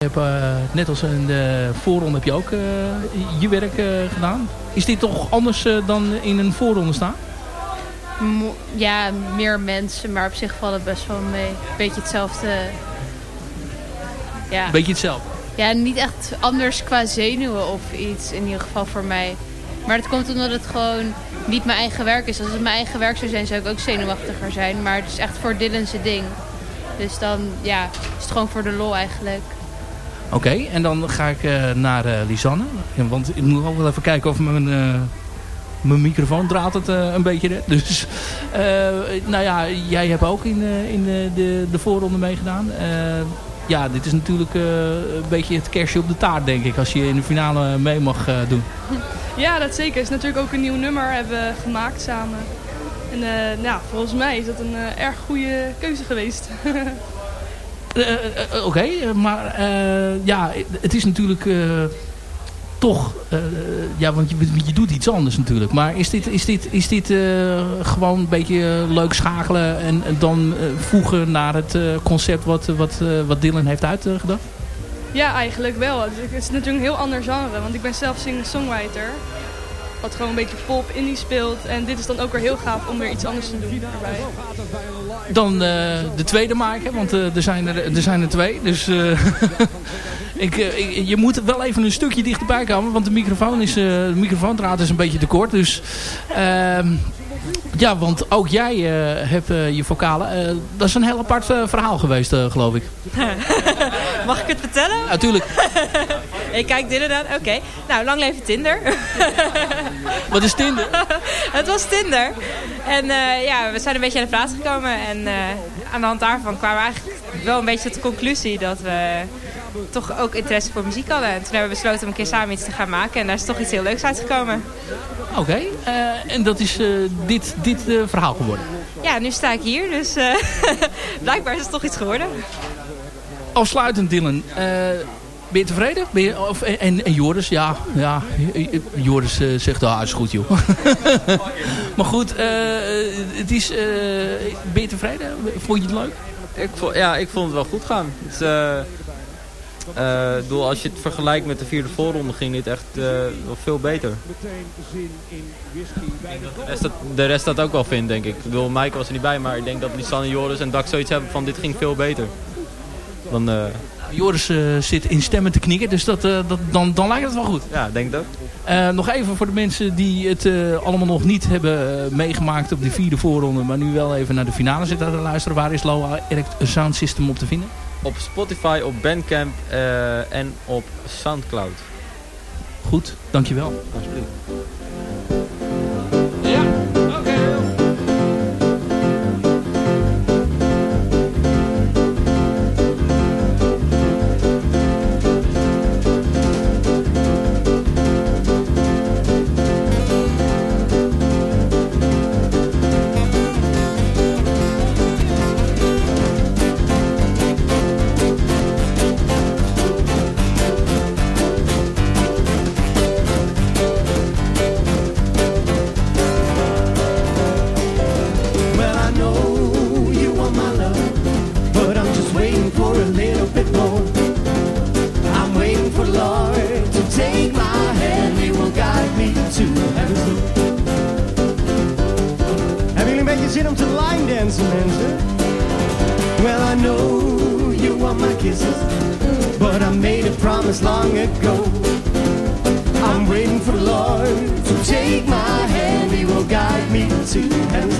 Je hebt, uh, net als in de voorronde heb je ook uh, je werk uh, gedaan. Is dit toch anders dan in een voorronde staan? Mo ja, meer mensen, maar op zich valt het best wel mee. Beetje hetzelfde. Ja. Beetje hetzelfde? Ja, niet echt anders qua zenuwen of iets, in ieder geval voor mij. Maar dat komt omdat het gewoon niet mijn eigen werk is. Als het mijn eigen werk zou zijn, zou ik ook zenuwachtiger zijn. Maar het is echt voor Dylan's ding. Dus dan ja, is het gewoon voor de lol eigenlijk. Oké, en dan ga ik uh, naar uh, Lisanne. Want ik moet ook wel even kijken of mijn, uh, mijn microfoon draait het een beetje. Dus, nou ja, jij hebt ook in, in de, de voorronde meegedaan. ja, dit is natuurlijk een beetje het kerstje op de taart, denk ik. Als je in de finale mee mag doen. Ja, dat zeker. Is natuurlijk ook een nieuw nummer hebben we gemaakt samen. En nou, volgens mij is dat een erg goede keuze geweest. Uh, uh, Oké, okay, maar ja, het is natuurlijk toch, ja, want je, doet iets anders natuurlijk. Maar is dit, is dit, is dit gewoon een beetje leuk schakelen en, en dan voegen naar het concept wat, wat, wat Dylan heeft uitgedacht? Ja, eigenlijk wel. Het is natuurlijk een heel ander genre, want ik ben zelf singer-songwriter. Wat gewoon een beetje pop, indie speelt. En dit is dan ook weer heel gaaf om weer iets anders te doen erbij. Dan uh, de tweede maken, want uh, er, zijn er, er zijn er twee. Dus uh, ik, ik, je moet wel even een stukje dichterbij komen, want de, microfoon is, de microfoondraad is een beetje te kort. Dus ehm, ja, want ook jij uh, hebt uh, je vocalen. Uh, dat is een heel apart verhaal geweest, geloof ik. Mag ik het vertellen? Natuurlijk. ik kijk dit inderdaad. Oké. Okay. Nou, lang leven Tinder. Wat is Tinder? het was Tinder. En ja, we zijn een beetje aan de praat gekomen. En aan de hand daarvan kwamen we eigenlijk wel een beetje tot de conclusie dat we toch ook interesse voor muziek hadden. En toen hebben we besloten om een keer samen iets te gaan maken. En daar is toch iets heel leuks uitgekomen. Oké, okay. uh, en dat is uh, dit, dit uh, verhaal geworden? Ja, nu sta ik hier, dus blijkbaar is het toch iets geworden. Afsluitend Dylan, ben je tevreden? Ben je, of, en, en Joris, ja, ja Joris zegt, ah, is goed joh. maar goed, het is, ben je tevreden? Vond je het leuk? Ik vond, ja, ik vond het wel goed gaan. Het, uh, bedoel, als je het vergelijkt met de vierde voorronde ging dit echt uh, wel veel beter. De rest, dat, de rest dat ook wel vindt, denk ik. Ik bedoel, Mike was er niet bij, maar ik denk dat Lisanne, Joris en Dak zoiets hebben van dit ging veel beter. Dan, uh... Joris zit in stemmen te knikken, dus dat, dat, dan, dan lijkt het wel goed. Ja, denk dat. nog even voor de mensen die het allemaal nog niet hebben meegemaakt op de vierde voorronde, maar nu wel even naar de finale zitten te luisteren. Waar is Loa Erect Sound System op te vinden? Op Spotify, op Bandcamp uh, en op Soundcloud. Goed, dankjewel. Alsjeblieft. kisses. But I made a promise long ago. I'm waiting for the Lord to take my hand. He will guide me to heaven.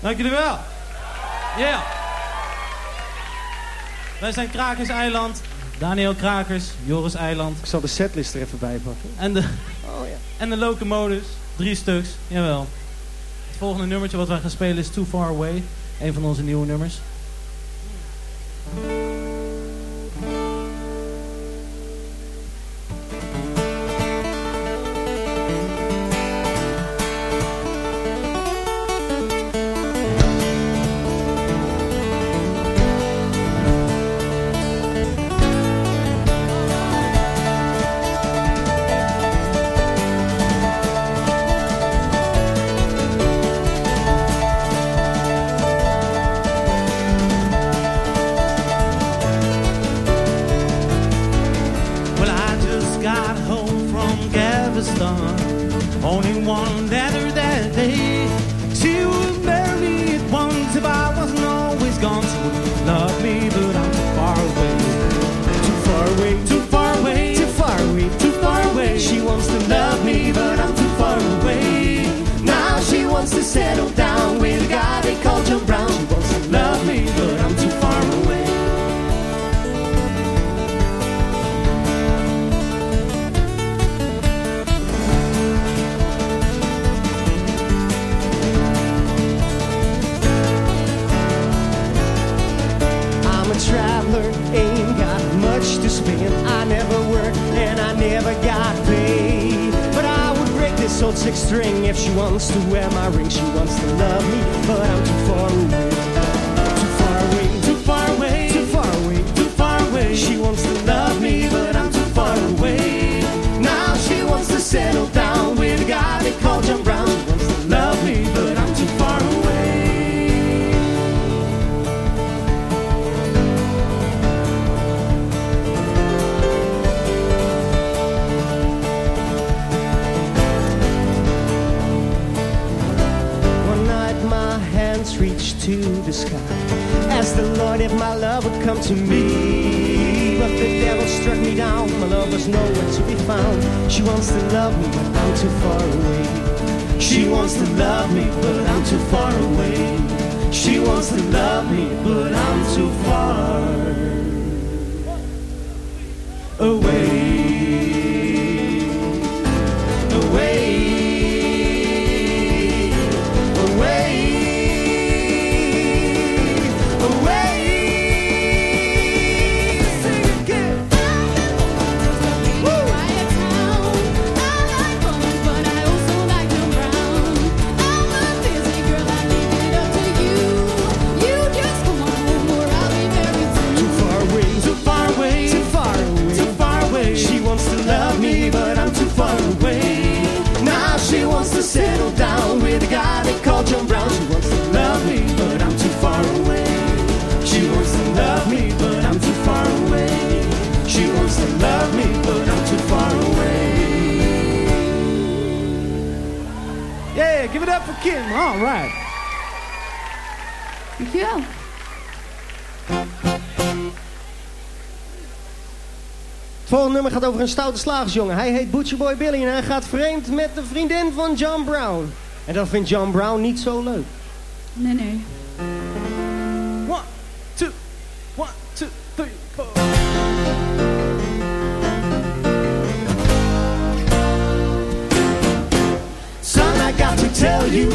Dank jullie wel. Yeah. Wij zijn Krakers Eiland. Daniel Krakers, Joris Eiland. Ik zal de setlist er even bij pakken. En de, Oh ja. en de locomotives. Drie stuks, jawel. Het volgende nummertje wat wij gaan spelen is Too Far Away. Een van onze nieuwe nummers. My love would come to me. But the devil struck me down. My love was nowhere to be found. She wants to love me, but I'm too far away. She wants to love me, but I'm too far away. She wants to love me, but I'm too far. Away. Far away. Now she wants to settle down with a guy they call John Brown. She wants to love me, but I'm too far away. She wants to love me, but I'm too far away. She wants to love me, but I'm too far away. Yeah, give it up for Kim. All right. Dankjewel. Het volgende nummer gaat over een stoute slagersjongen. Hij heet Butcher Boy Billy en hij gaat vreemd met de vriendin van John Brown. En dat vindt John Brown niet zo leuk. Nee, nee. One, two, one, two, three, four. Son, I got to tell you,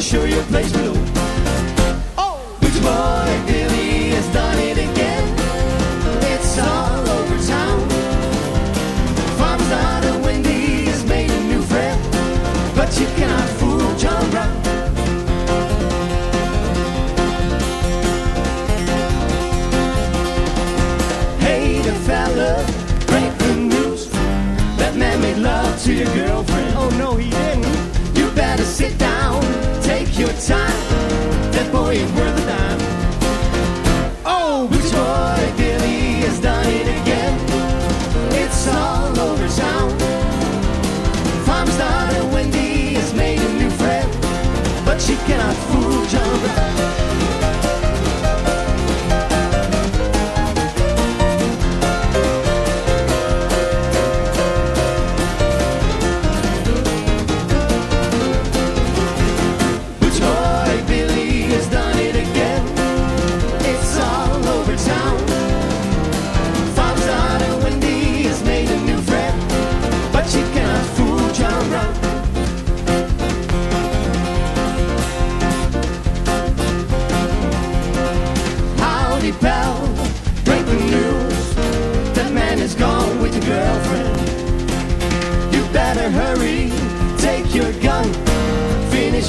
show you a place below. Ain't worth a dime. Oh, Boots Boy Billy has done it again. It's all over town. Farm's daughter Wendy has made a new friend, but she cannot fool John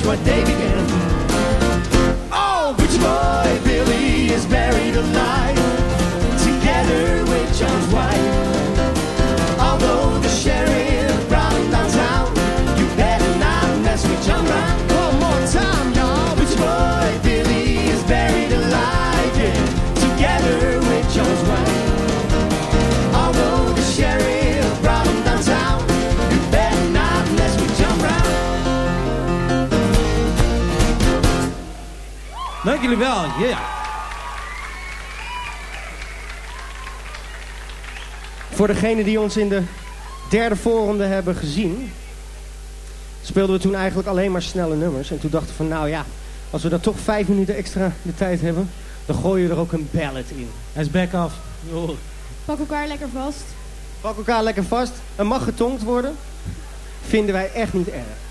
what day began. Dank jullie wel, ja. Voor degenen die ons in de derde voorronde hebben gezien, speelden we toen eigenlijk alleen maar snelle nummers. En toen dachten we van, nou ja, als we dan toch vijf minuten extra de tijd hebben, dan gooien we er ook een ballad in. Hij is back off. Pak elkaar lekker vast. Pak elkaar lekker vast. Er mag getonkt worden. Vinden wij echt niet erg.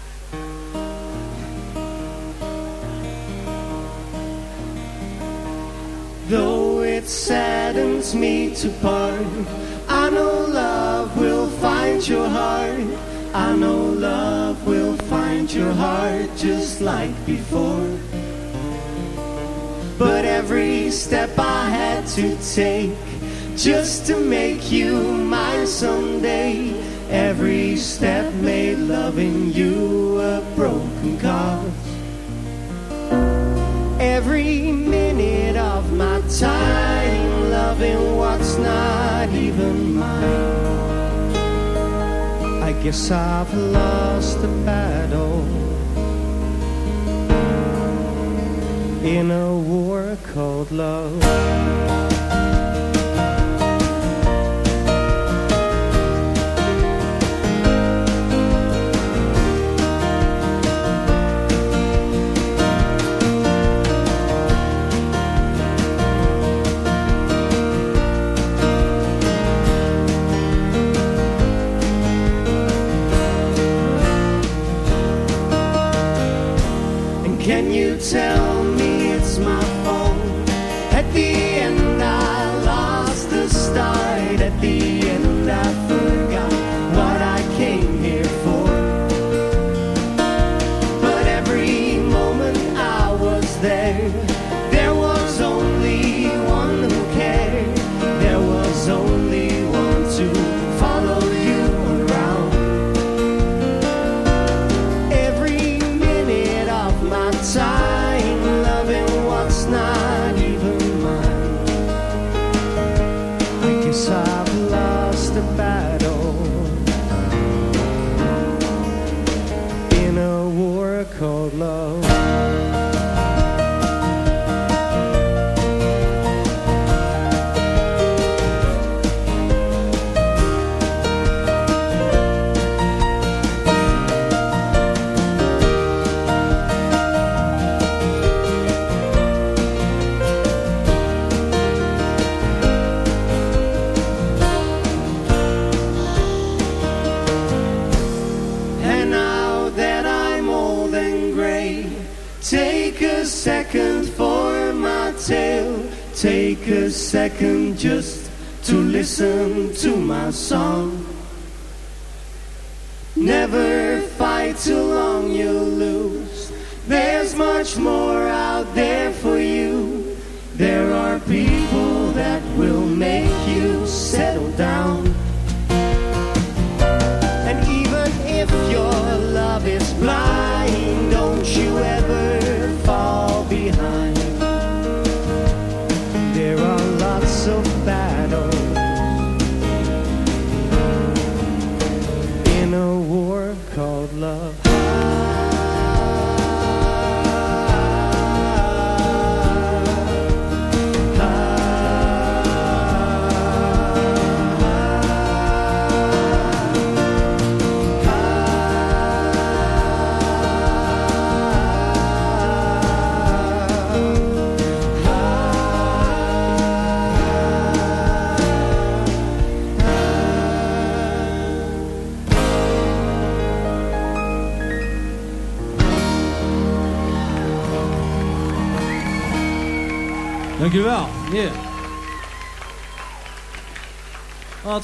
Though it saddens me to part, I know love will find your heart. I know love will find your heart just like before. But every step I had to take just to make you mine someday. Every step made loving you a broken cause. Every minute of my time loving what's not even mine. I guess I've lost the battle in a war called love.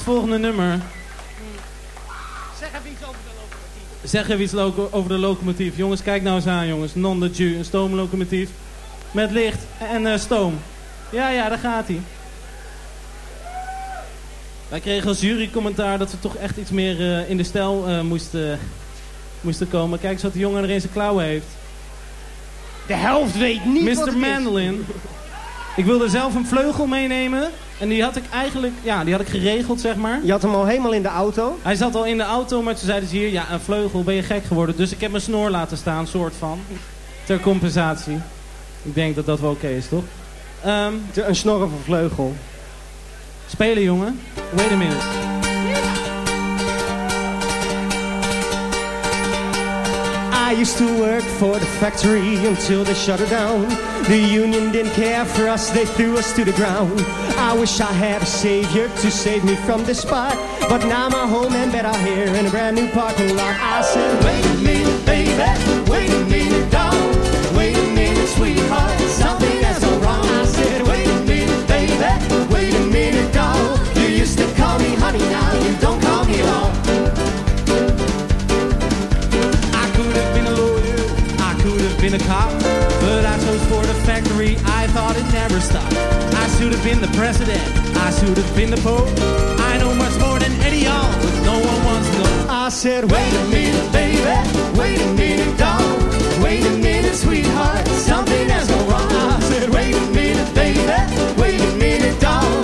Volgende nummer. Zeg even iets over de locomotief. Zeg even iets over de locomotief. Jongens, kijk nou eens aan, jongens. Non de Ju, een stoomlocomotief. Met licht en eh, stoom. Ja, ja, daar gaat hij. Wij kregen als jurycommentaar dat we toch echt iets meer eh, in de stijl eh, moesten, moesten komen. Kijk eens wat de jongen er in zijn klauwen heeft. De helft weet niet wat het Mr. is. Ik wilde zelf een vleugel meenemen. En die had ik eigenlijk, ja, die had ik geregeld, zeg maar. Je had hem al helemaal in de auto. Hij zat al in de auto, maar toen zeiden ze hier, ja, een vleugel, ben je gek geworden. Dus ik heb mijn snor laten staan, soort van. Ter compensatie. Ik denk dat dat wel oké is, toch? Ehm, Een snor of een vleugel. spelen, jongen. Wait a minute. I used to work for the factory until they shut it down. The union didn't care for us, they threw us to the ground. I wish I had a savior to save me from this spot. But now my home and bed are here in a brand new parking lot. I said, wait a minute, baby, wait a minute, down. Wait a minute, sweetheart, something has gone wrong. I said, wait a minute, baby, wait a minute, down. You used to call me honey, now you don't stopped. I should have been the president, I should have been the pope. I know much more than Eddie Hall, but no one wants to know. I said, wait a minute, baby, wait a minute, dog. Wait a minute, sweetheart, something has gone wrong. I said, wait a minute, baby, wait a minute, dog.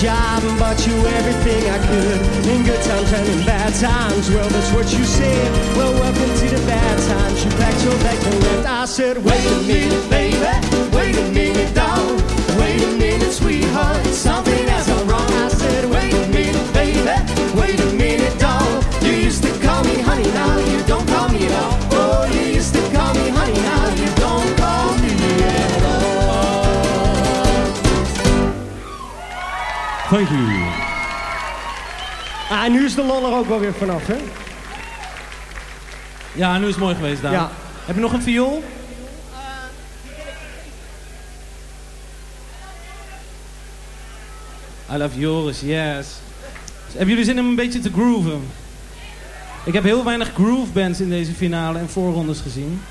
Job and bought you everything I could. In good times and in bad times, well, that's what you said. Well, welcome to the bad times. You packed your bags and left. I said, wait a minute, baby, wait a minute, dog. Ah, nu is de lol er ook wel weer vanaf, hè? Ja, nu is het mooi geweest, Daan. Ja. Heb je nog een viool? I love Joris, yes. Hebben jullie zin om een beetje te grooven? Ik heb heel weinig groove bands in deze finale en voorrondes gezien.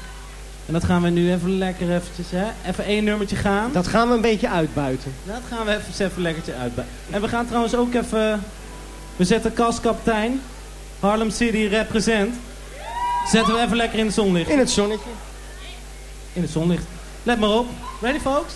En dat gaan we nu even lekker eventjes, hè? Even één nummertje gaan. Dat gaan we een beetje uitbuiten. Dat gaan we even, even lekkertje uit. En we gaan trouwens ook even... We zetten kaskaptein. Harlem City represent. Zetten we even lekker in het zonlicht. In het zonnetje. In het zonlicht. Let maar op. Ready folks?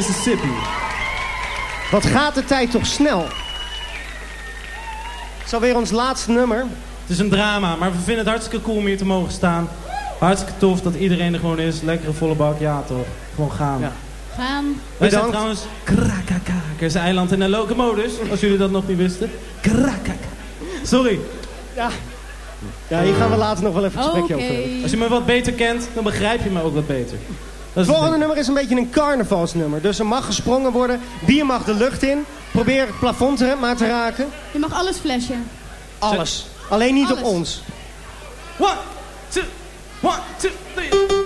Mississippi. Wat gaat de tijd toch snel? Het is alweer ons laatste nummer. Het is een drama, maar we vinden het hartstikke cool om hier te mogen staan. Hartstikke tof dat iedereen er gewoon is. Lekkere volle bak, ja toch. Gewoon gaan. Ja. Gaan. Wij zijn Bedankt. trouwens Krakakakers eiland in een locomodus, als jullie dat nog niet wisten. Krakaka. Sorry, Ja, hier gaan we later nog wel even een gesprekje over hebben. als je me wat beter kent, dan begrijp je me ook wat beter. Dat Het volgende nummer is een beetje een carnavalsnummer. Dus er mag gesprongen worden. Bier mag de lucht in. Probeer het plafond er maar te raken. Je mag alles flashen. Alles. Alleen niet op ons. One, two, one, two, three.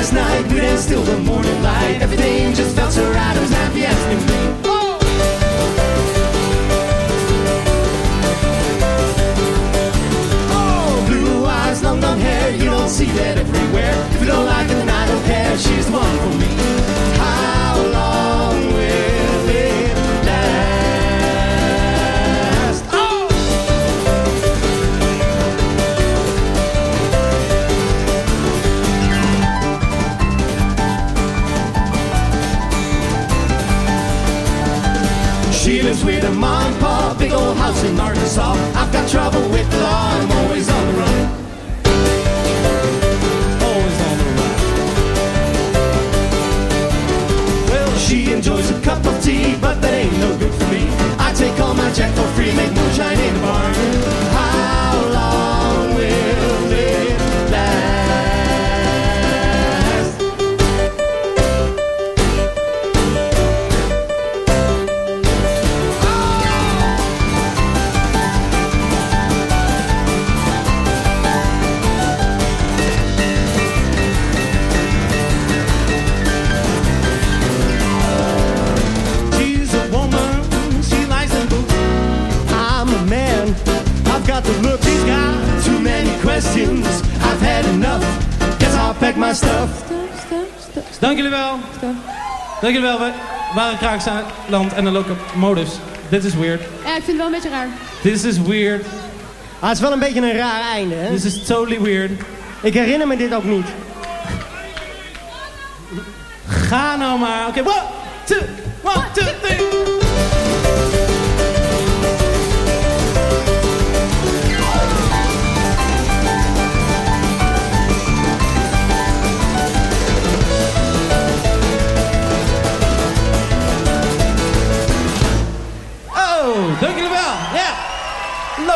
Last night, we danced till the morning light. Everything just felt so right, I was happy as can be. Oh, Oh, blue eyes, long blonde hair, you don't see that everywhere. If you don't like it, then I don't care. She's the one for me. Her mom and pa, big old house in Arkansas. I've got trouble with the law, I'm always on the run. Always on the run. Well, she enjoys a cup of tea, but that ain't no good for me. I take all my jack for free, make no moonshine Dank jullie wel. Dank jullie wel. We waren Kraaksaland en een locomodus. Dit is weird. Ja, ik vind het wel een beetje raar. This is weird. Ah, het is wel een beetje een raar einde, hè? This is totally weird. Ik herinner me dit ook niet. Ga nou maar. Oké, one, two, one, two, three.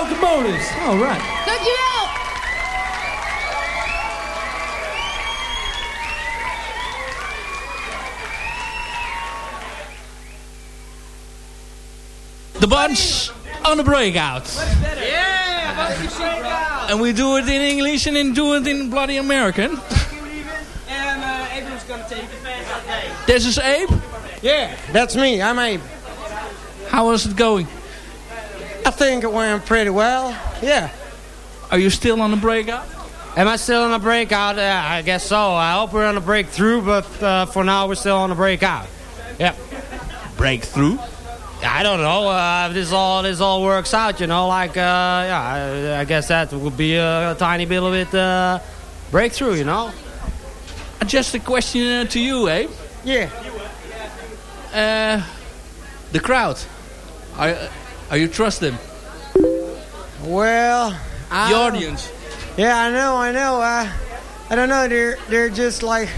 locomotives. All right. Look you out. The bunch on the breakout. Yeah, bunch breakout. And we do it in English and then do it in bloody American. And uh, gonna take it. This is Abe? Yeah, that's me. I'm Abe. How is it going? I think it went pretty well. Yeah. Are you still on the breakout? Am I still on a breakout? Uh, I guess so. I hope we're on a breakthrough, but uh, for now we're still on a breakout. Yep. Breakthrough? I don't know. Uh, this all this all works out, you know. Like, uh, yeah, I, I guess that would be a, a tiny bit of it uh, breakthrough, you know. Just a question uh, to you, Abe. Yeah. Uh, the crowd. Are, are you trust them? Well, I The audience. Yeah, I know, I know. Uh, I don't know. They're they're just like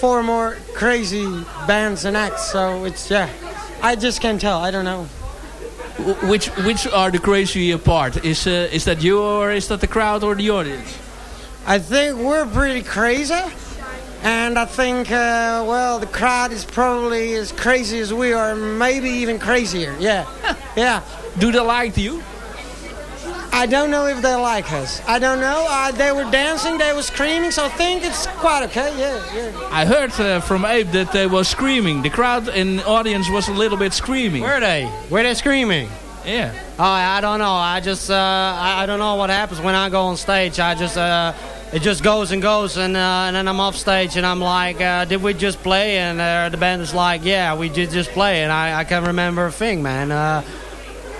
four more crazy bands and acts. So it's yeah. I just can't tell. I don't know. Which which are the crazy part? Is uh, is that you or is that the crowd or the audience? I think we're pretty crazy, and I think uh, well the crowd is probably as crazy as we are, maybe even crazier. Yeah, yeah. Do they like you? I don't know if they like us. I don't know. Uh, they were dancing, they were screaming, so I think it's quite okay. Yeah, yeah. I heard uh, from Abe that they were screaming. The crowd and audience was a little bit screaming. Were they? Were they screaming? Yeah. Oh, I don't know. I just, uh, I, I don't know what happens when I go on stage. I just, uh, it just goes and goes, and, uh, and then I'm off stage, and I'm like, uh, did we just play? And uh, the band is like, yeah, we did just play, and I, I can't remember a thing, man.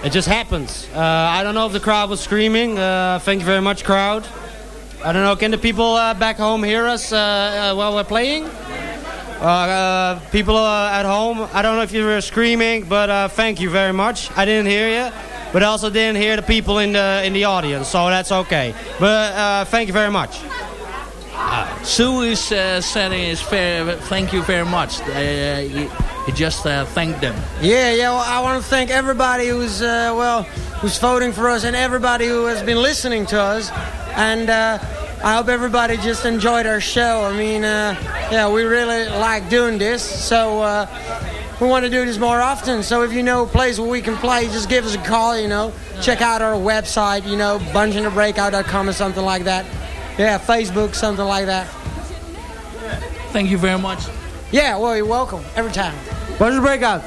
It just happens. Uh, I don't know if the crowd was screaming. Uh, thank you very much, crowd. I don't know. Can the people uh, back home hear us uh, uh, while we're playing? Uh, people at home, I don't know if you were screaming, but thank you very much. I didn't hear you, but I also didn't hear the people in the in the audience, so that's okay. But thank you very much. Sue is uh, saying is fair, thank you very much. Uh, he, he just uh, thanked them. Yeah, yeah. Well, I want to thank everybody who's uh, well, who's voting for us, and everybody who has been listening to us. And uh, I hope everybody just enjoyed our show. I mean, uh, yeah, we really like doing this, so uh, we want to do this more often. So if you know a place where we can play, just give us a call. You know, check out our website. You know, bunchingthebreakout.com or something like that. Yeah, Facebook, something like that. Thank you very much. Yeah, well, you're welcome every time. Bunch of breakout.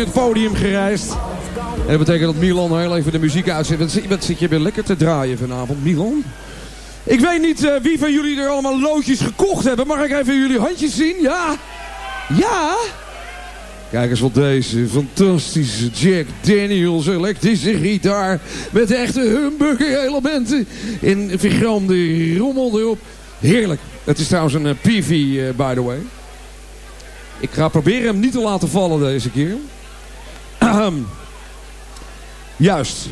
Het podium gereisd. En dat betekent dat Milan heel even de muziek uitzet. Wat zit, je weer lekker te draaien vanavond, Milan? Ik weet niet eh, wie van jullie er allemaal loodjes gekocht hebben. Mag ik even jullie handjes zien? Ja? Ja? Kijk eens wat deze fantastische Jack Daniels elektrische gitaar. Met echte humbucker elementen. In vergramde rommel erop. Heerlijk. Het is trouwens een eh, PV, eh, by the way. Ik ga proberen hem niet te laten vallen deze keer. Juist.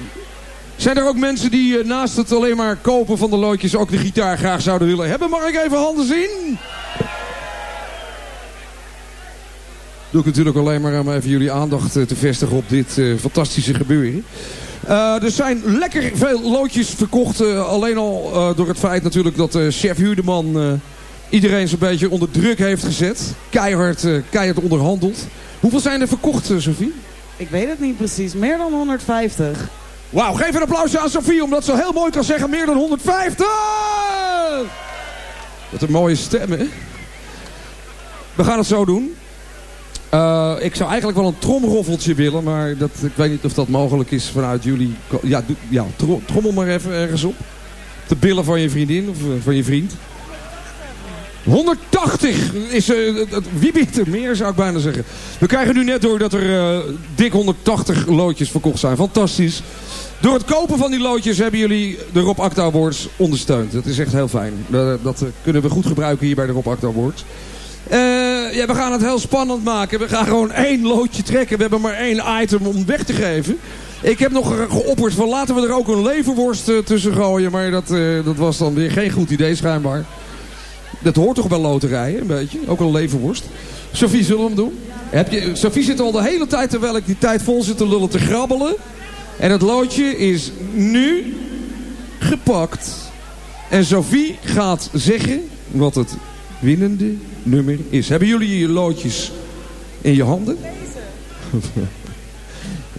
Zijn er ook mensen die eh, naast het alleen maar kopen van de loodjes ook de gitaar graag zouden willen hebben? Mag ik even handen zien? Doe ik natuurlijk alleen maar om even jullie aandacht eh, te vestigen op dit eh, fantastische gebeuren. Er zijn lekker veel loodjes verkocht. alleen al door het feit natuurlijk dat chef Huurdeman iedereen zo'n beetje onder druk heeft gezet. Keihard, keihard onderhandeld. Hoeveel zijn er verkocht, Sophie? Ik weet het niet precies. Meer dan 150. Wauw, geef een applausje aan Sophie omdat ze heel mooi kan zeggen meer dan 150! Wat een mooie stem, hè? We gaan het zo doen. Eh, ik zou eigenlijk wel een tromroffeltje willen, maar dat, ik weet niet of dat mogelijk is vanuit jullie. Ja, ja tro- trommel maar even ergens op. De billen van je vriendin of eh, van je vriend. 180 is... eh, wie biedt er meer, zou ik bijna zeggen. We krijgen nu net door dat er eh, dik 180 loodjes verkocht zijn. Fantastisch. Door het kopen van die loodjes hebben jullie de Rob Acta Awards ondersteund. Dat is echt heel fijn. Eh, dat eh, kunnen we goed gebruiken hier bij de Rob Acta Awards. Ja, we gaan het heel spannend maken. We gaan gewoon één loodje trekken. We hebben maar één item om weg te geven. Ik heb nog geopperd van laten we er ook een leverworst tussen gooien. Maar dat, dat was dan weer geen goed idee schijnbaar. Dat hoort toch bij loterijen, een beetje. Ook een leverworst. Sophie, zullen we hem doen? Heb je, Sophie zit al de hele tijd, terwijl ik die tijd vol zit te lullen, te grabbelen. En het loodje is nu gepakt. En Sophie gaat zeggen wat het winnende nummer is. Hebben jullie je loodjes in je handen?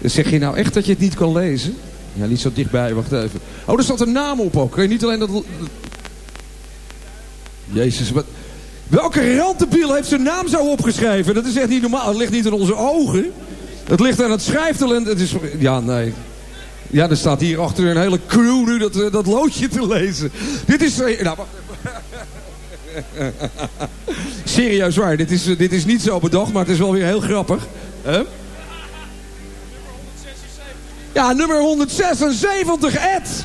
Zeg je nou echt dat je het niet kan lezen? Ja, niet zo dichtbij, wacht even. Oh, er staat een naam op ook. Kun je niet alleen dat... Jezus, wat... Welke rantebiel heeft zijn naam zo opgeschreven? Dat is echt niet normaal. Het ligt niet in onze ogen. Het ligt aan het schrijftalent. Het is... Ja, nee. Ja, er staat hier achter een hele crew nu dat, eh, dat loodje te lezen. Dit is... eh, Nou, wacht. Serieus waar, dit is, eh, dit is niet zo bedacht, maar het is wel weer heel grappig. Huh? Ja, nummer 176, Ed.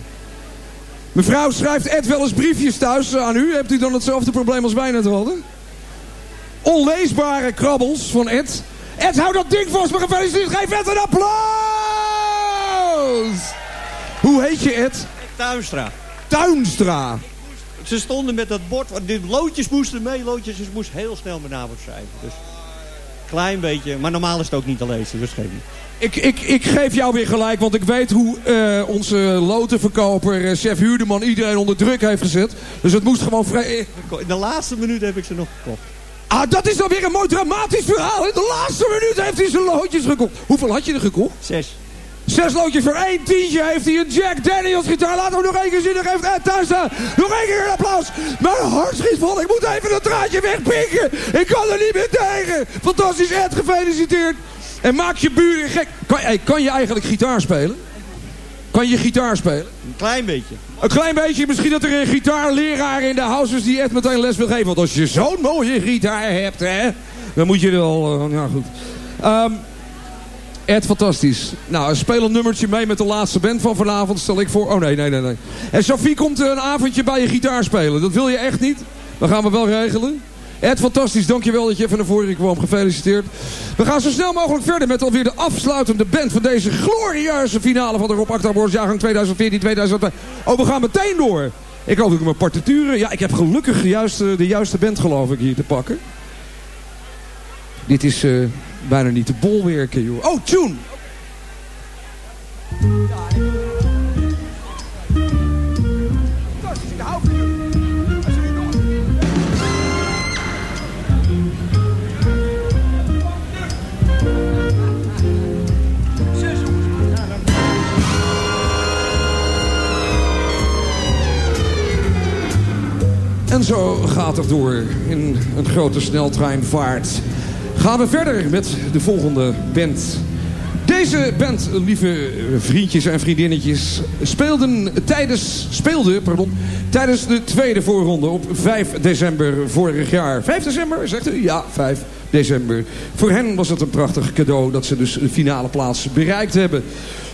Mevrouw, schrijft Ed wel eens briefjes thuis aan u? Hebt u dan hetzelfde probleem als wij net hadden? Onleesbare krabbels van Ed. Ed, hou dat ding vast, maar gefeliciteerd. Geef Ed een applaus! Hoe heet je, Ed? Tuinstra. Tuinstra. Ze stonden met dat bord, want de loodjes moesten mee, loodjes, dus moest heel snel mijn naam opschrijven. Dus klein beetje, maar normaal is het ook niet te lezen, dus geef niet. Ik, ik, ik geef jou weer gelijk, want ik weet hoe eh, onze lotenverkoper, eh, chef Huurdeman, iedereen onder druk heeft gezet. Dus het moest gewoon vrij... In de laatste minuut heb ik ze nog gekocht. Ah, dat is dan weer een mooi dramatisch verhaal. In de laatste minuut heeft hij zijn loodjes gekocht. Hoeveel had je er gekocht? Zes. Zes loodjes voor één tientje heeft hij een Jack Daniels gitaar. Laten we nog één keer zien. Dan geeft Ed thuis staan. Nog één keer een applaus. Mijn hart schiet vol. Ik moet even dat draadje wegpikken. Ik kan er niet meer tegen. Fantastisch Ed, gefeliciteerd. En maak je buren gek. Kan, hey, kan je eigenlijk gitaar spelen? Kan je gitaar spelen? Een klein beetje. Een klein beetje. Misschien dat er een gitaarleraar in de house is die Ed meteen les wil geven. Want als je zo'n mooie gitaar hebt, hè, dan moet je er wel... eh, ja, goed. Ehm, Ed, fantastisch. Nou, speel een nummertje mee met de laatste band van vanavond, stel ik voor. Oh nee, nee, nee, nee. En Sophie komt een avondje bij je gitaar spelen. Dat wil je echt niet? Dat gaan we wel regelen. Ed, fantastisch. Dankjewel dat je even naar voren kwam. Gefeliciteerd. We gaan zo snel mogelijk verder met alweer de afsluitende band van deze glorieuze finale van de Rob Acta Awards jaargang 2014-2015. Oh, we gaan meteen door. Ik dat ik mijn partituren... Ja, ik heb gelukkig de juiste, de juiste band geloof ik hier te pakken. Dit is eh, bijna niet te bolwerken, joh. Oh, tune! Zo gaat het door in een grote sneltreinvaart. Gaan we verder met de volgende band. Deze band, lieve vriendjes en vriendinnetjes, speelden tijdens, speelde pardon, tijdens de tweede voorronde op 5 december vorig jaar. 5 december, zegt u? Ja, 5 december. Voor hen was het een prachtig cadeau dat ze dus de finale plaats bereikt hebben.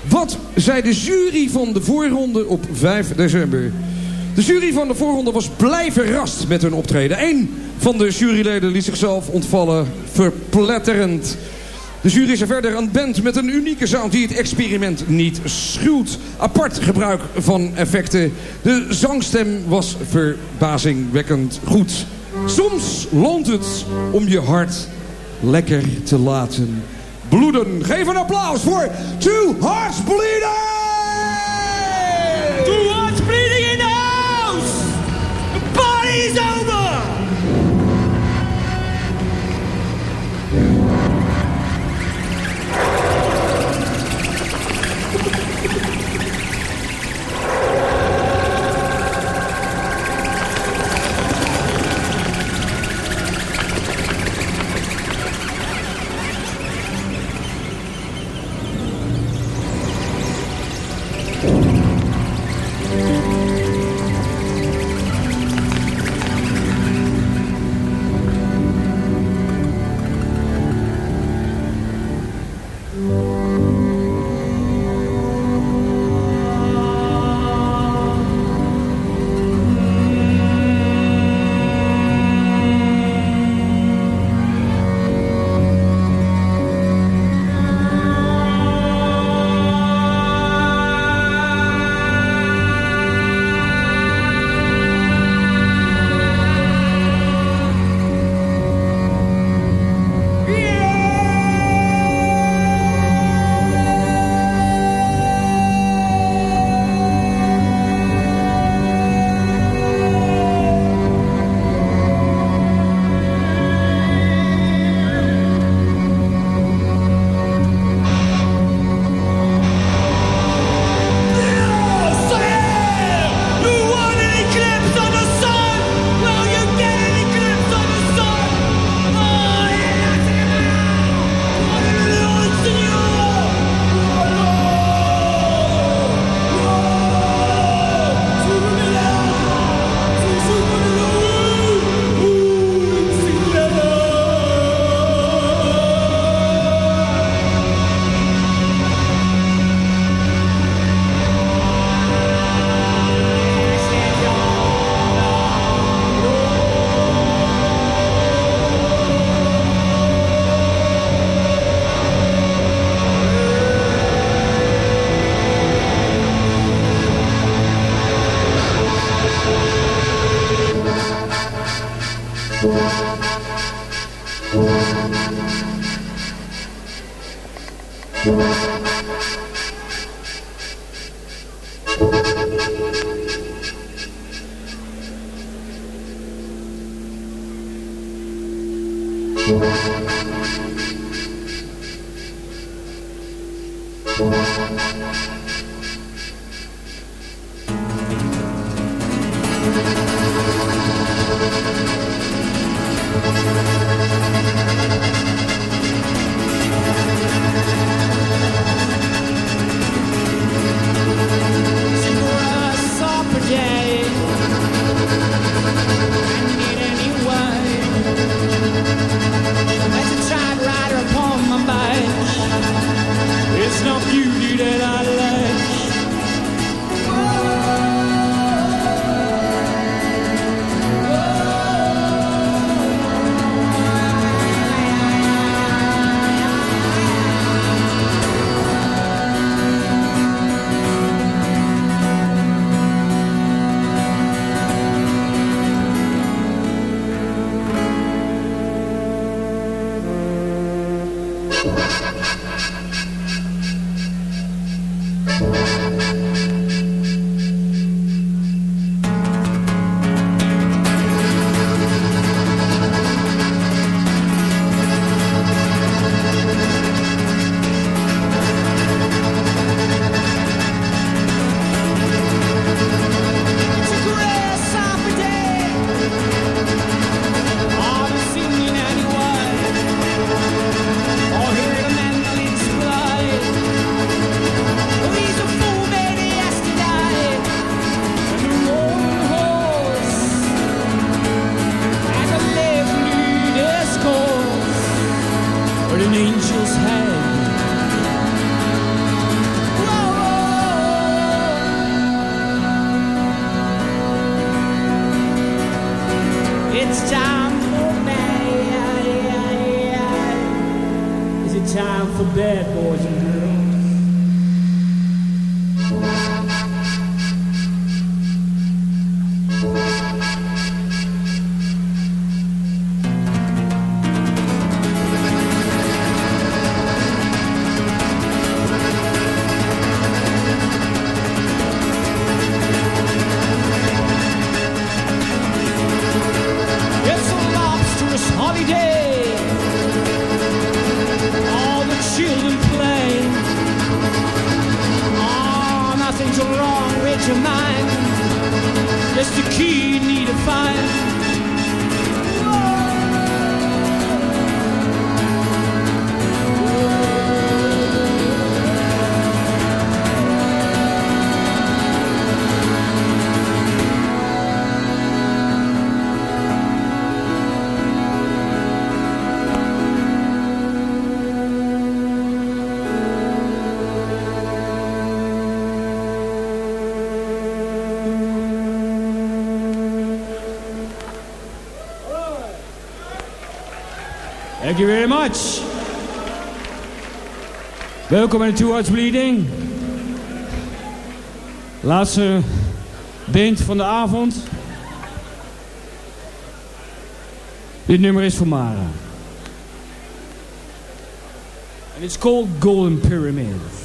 Wat zei de jury van de voorronde op 5 december? De jury van de voorronde was blij verrast met hun optreden. Eén van de juryleden liet zichzelf ontvallen verpletterend. De jury is er verder een band met een unieke sound die het experiment niet schuwt. Apart gebruik van effecten. De zangstem was verbazingwekkend goed. Soms loont het om je hart lekker te laten bloeden. Geef een applaus voor! Two hearts bleeding The party's over! It's not It's time for bed. Is it time for bed, boys and girls? Welkom bij de Two Hearts Bleeding. Laatste band van de avond. Dit nummer is voor Mara. And it's called Golden Pyramid.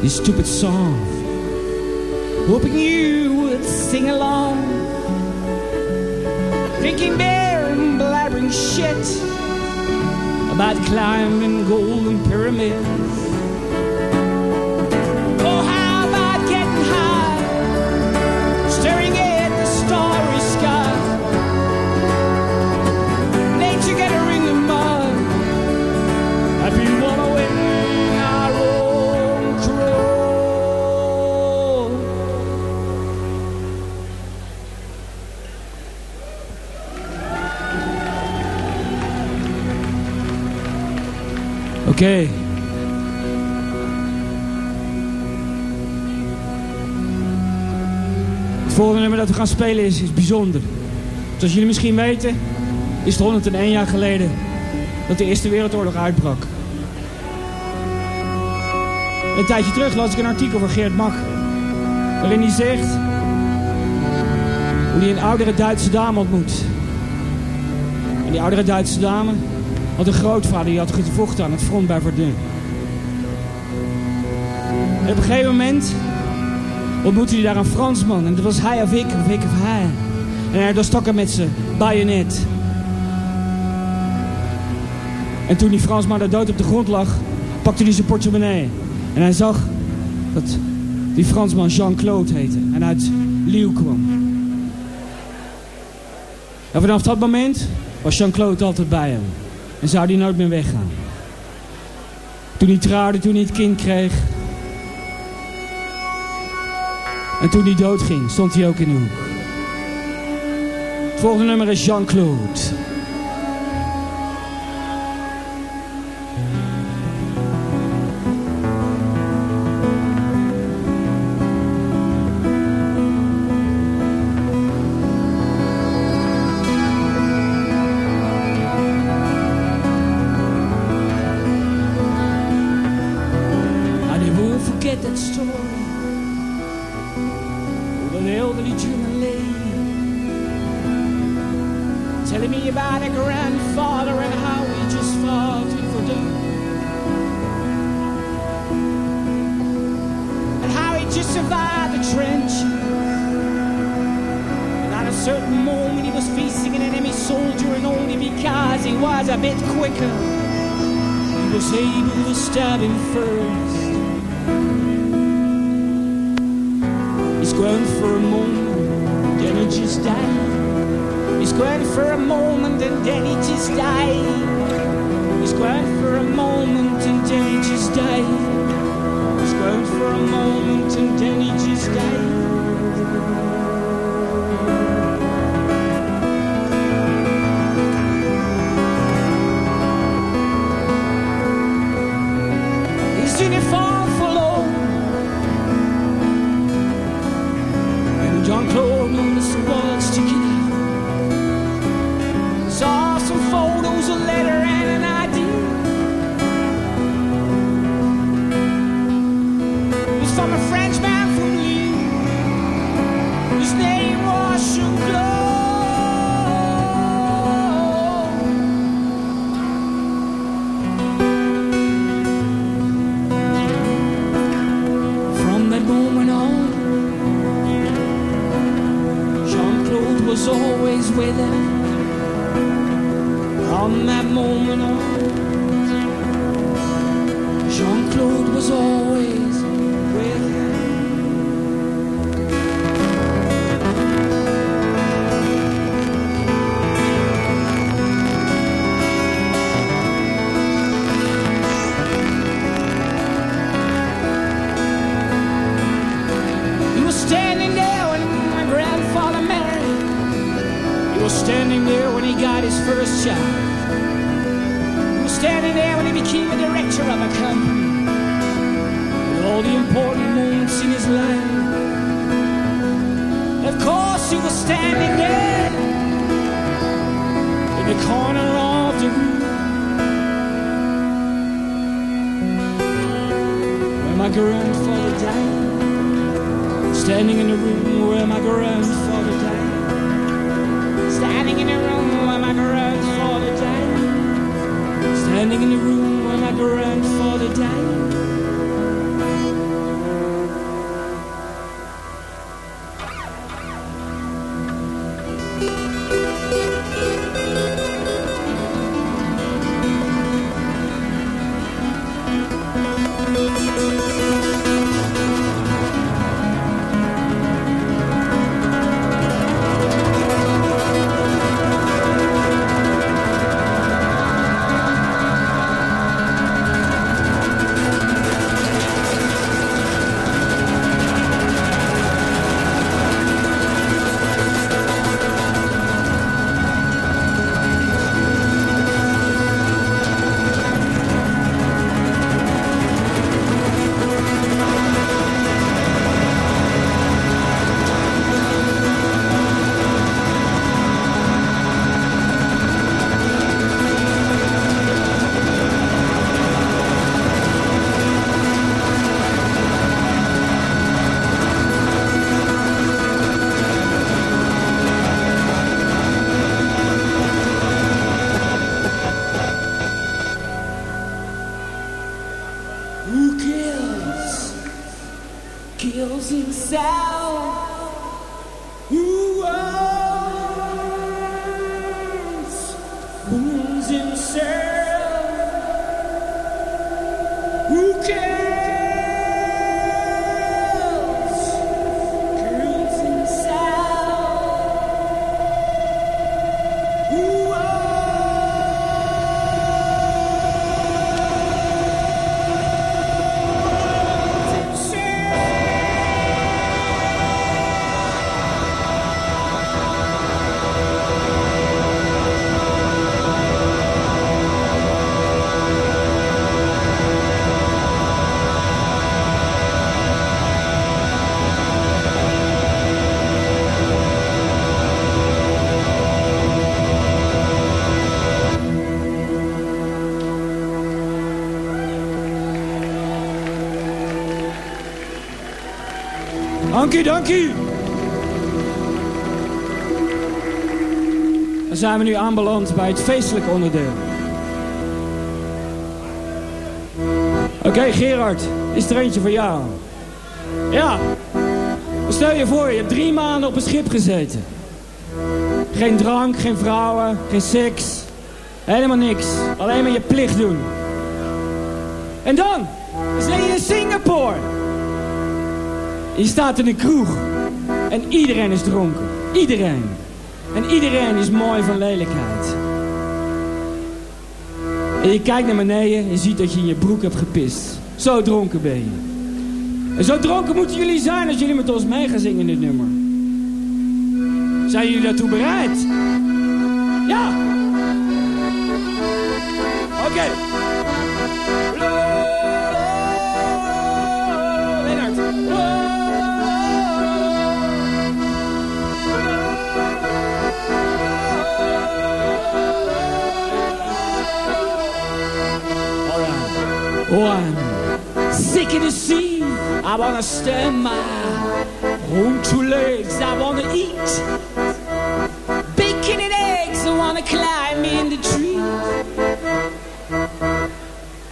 This stupid song, hoping you would sing along. Drinking beer and blabbering shit about climbing golden pyramids. Oké. Het volgende nummer dat we gaan spelen is, is bijzonder. Zoals jullie misschien weten, is het 101 jaar geleden dat de Eerste Wereldoorlog uitbrak. Een tijdje terug las ik een artikel van Geert Mak. Waarin hij zegt hoe hij een oudere Duitse dame ontmoet. En die oudere Duitse dame had een grootvader die had gevochten aan het front bij Verdun. En op een gegeven moment ontmoette hij daar een Fransman. En dat was hij of ik, of ik of hij. En hij doorstak hem met zijn bajonet. En toen die Fransman daar dood op de grond lag, pakte hij zijn portemonnee. En hij zag dat die Fransman Jean-Claude heette en uit Lille kwam. En vanaf dat moment was Jean-Claude altijd bij hem. En zou hij nooit meer weggaan. Toen hij trouwde, toen hij het kind kreeg. En toen hij doodging, stond hij ook in de hoek. Het volgende nummer is Jean-Claude. Dankie, dankie. Dan zijn we nu aanbeland bij het feestelijke onderdeel. Oké, Gerard, is er eentje voor jou. Ja, stel je voor, je hebt drie maanden op een schip gezeten. Geen drank, geen vrouwen, geen seks. Helemaal niks. Alleen maar je plicht doen. En dan sta je in Singapore. Je staat in een kroeg. En iedereen is dronken. Iedereen. En iedereen is mooi van lelijkheid. En je kijkt naar beneden en ziet dat je in je broek hebt gepist. Zo dronken ben je. En zo dronken moeten jullie zijn als jullie met ons mee gaan zingen in dit nummer. Zijn jullie daartoe bereid? Ja! Oh, I'm sick of the sea. I wanna stand my own two legs. I wanna eat bacon and eggs. I wanna climb in the tree.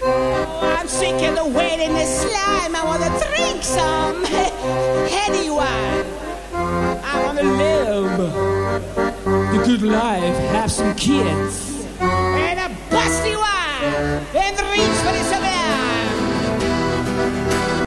Oh, I'm sick of the wet and the slime. I wanna drink some heady wine. I wanna live the good life, have some kids.